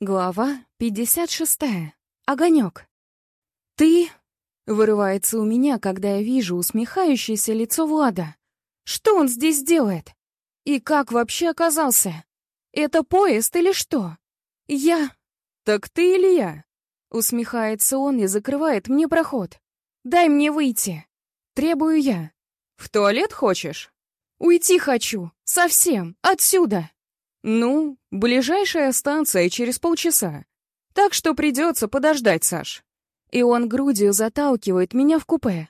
Глава 56. Огонек. «Ты...» — вырывается у меня, когда я вижу усмехающееся лицо Влада. «Что он здесь делает? И как вообще оказался? Это поезд или что? Я...» «Так ты или я?» — усмехается он и закрывает мне проход. «Дай мне выйти!» — требую я. «В туалет хочешь?» «Уйти хочу! Совсем! Отсюда!» «Ну, ближайшая станция через полчаса. Так что придется подождать, Саш». И он грудью заталкивает меня в купе.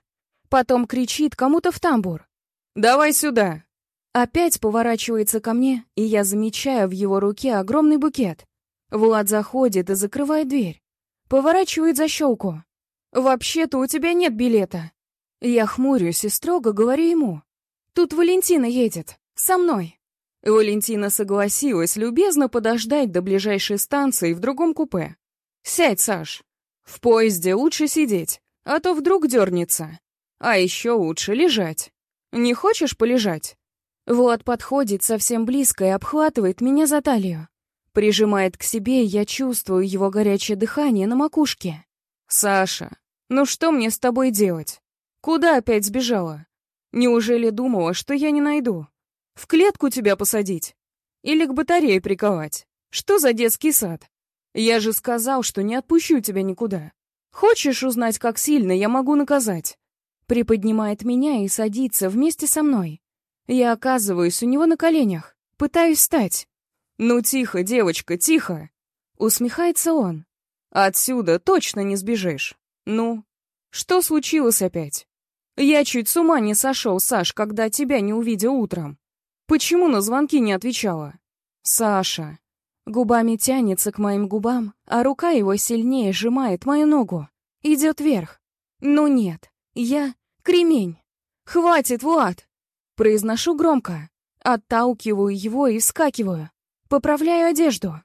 Потом кричит кому-то в тамбур. «Давай сюда!» Опять поворачивается ко мне, и я замечаю в его руке огромный букет. Влад заходит и закрывает дверь. Поворачивает защелку. «Вообще-то у тебя нет билета». Я хмурюсь и строго говорю ему. «Тут Валентина едет. Со мной». Валентина согласилась любезно подождать до ближайшей станции в другом купе. «Сядь, Саш. В поезде лучше сидеть, а то вдруг дернется. А еще лучше лежать. Не хочешь полежать?» Вот подходит совсем близко и обхватывает меня за талию. Прижимает к себе, и я чувствую его горячее дыхание на макушке. «Саша, ну что мне с тобой делать? Куда опять сбежала? Неужели думала, что я не найду?» В клетку тебя посадить? Или к батарее приковать? Что за детский сад? Я же сказал, что не отпущу тебя никуда. Хочешь узнать, как сильно я могу наказать?» Приподнимает меня и садится вместе со мной. Я оказываюсь у него на коленях, пытаюсь встать. «Ну тихо, девочка, тихо!» Усмехается он. «Отсюда точно не сбежишь. Ну, что случилось опять? Я чуть с ума не сошел, Саш, когда тебя не увидел утром. Почему на звонки не отвечала? Саша. Губами тянется к моим губам, а рука его сильнее сжимает мою ногу. Идет вверх. Ну нет, я кремень. Хватит, Влад! Произношу громко. Отталкиваю его и вскакиваю. Поправляю одежду.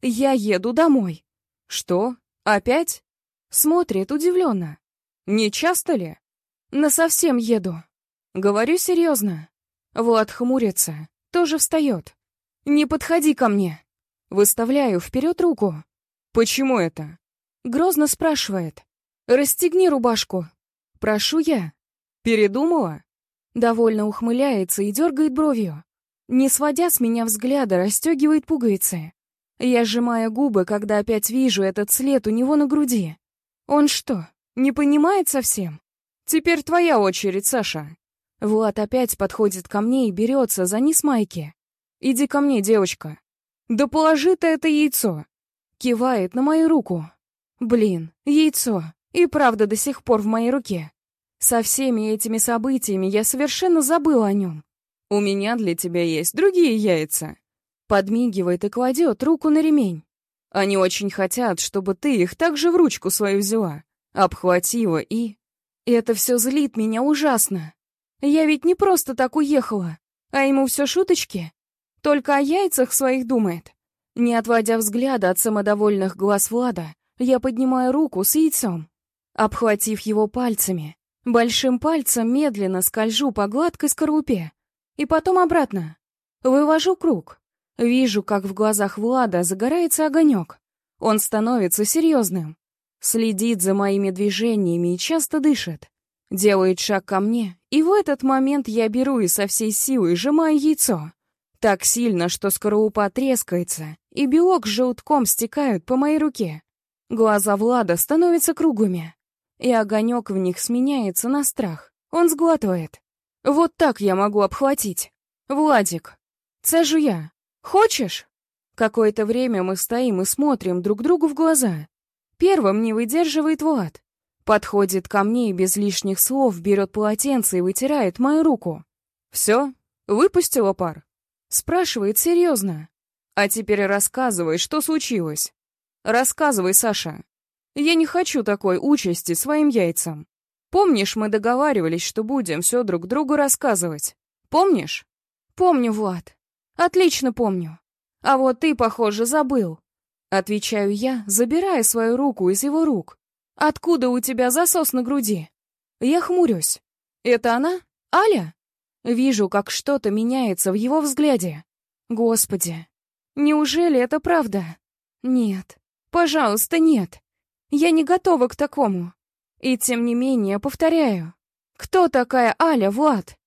Я еду домой. Что? Опять? Смотрит удивленно. Не часто ли? На совсем еду. Говорю серьезно. Влад хмурится, тоже встает. «Не подходи ко мне!» Выставляю вперед руку. «Почему это?» Грозно спрашивает. «Расстегни рубашку!» Прошу я. «Передумала?» Довольно ухмыляется и дергает бровью. Не сводя с меня взгляда, расстегивает пуговицы. Я сжимаю губы, когда опять вижу этот след у него на груди. Он что, не понимает совсем? Теперь твоя очередь, Саша. Влад опять подходит ко мне и берется за низ майки. «Иди ко мне, девочка». «Да положи ты это яйцо!» Кивает на мою руку. Блин, яйцо. И правда до сих пор в моей руке. Со всеми этими событиями я совершенно забыла о нем. «У меня для тебя есть другие яйца». Подмигивает и кладет руку на ремень. Они очень хотят, чтобы ты их также в ручку свою взяла, обхватила и... Это все злит меня ужасно. Я ведь не просто так уехала, а ему все шуточки. Только о яйцах своих думает. Не отводя взгляда от самодовольных глаз Влада, я поднимаю руку с яйцом. Обхватив его пальцами, большим пальцем медленно скольжу по гладкой скорлупе. И потом обратно. Вывожу круг. Вижу, как в глазах Влада загорается огонек. Он становится серьезным. Следит за моими движениями и часто дышит. Делает шаг ко мне, и в этот момент я беру и со всей силы сжимаю яйцо. Так сильно, что скорлупа трескается, и белок с желтком стекают по моей руке. Глаза Влада становятся круглыми, и огонек в них сменяется на страх. Он сглатывает. Вот так я могу обхватить. Владик, цежу я. Хочешь? Какое-то время мы стоим и смотрим друг другу в глаза. Первым не выдерживает Влад. Подходит ко мне и без лишних слов берет полотенце и вытирает мою руку. «Все? Выпустила пар?» Спрашивает серьезно. «А теперь рассказывай, что случилось. Рассказывай, Саша. Я не хочу такой участи своим яйцам. Помнишь, мы договаривались, что будем все друг другу рассказывать? Помнишь?» «Помню, Влад. Отлично помню. А вот ты, похоже, забыл». Отвечаю я, забирая свою руку из его рук. Откуда у тебя засос на груди? Я хмурюсь. Это она? Аля? Вижу, как что-то меняется в его взгляде. Господи, неужели это правда? Нет, пожалуйста, нет. Я не готова к такому. И тем не менее, повторяю. Кто такая Аля, Влад?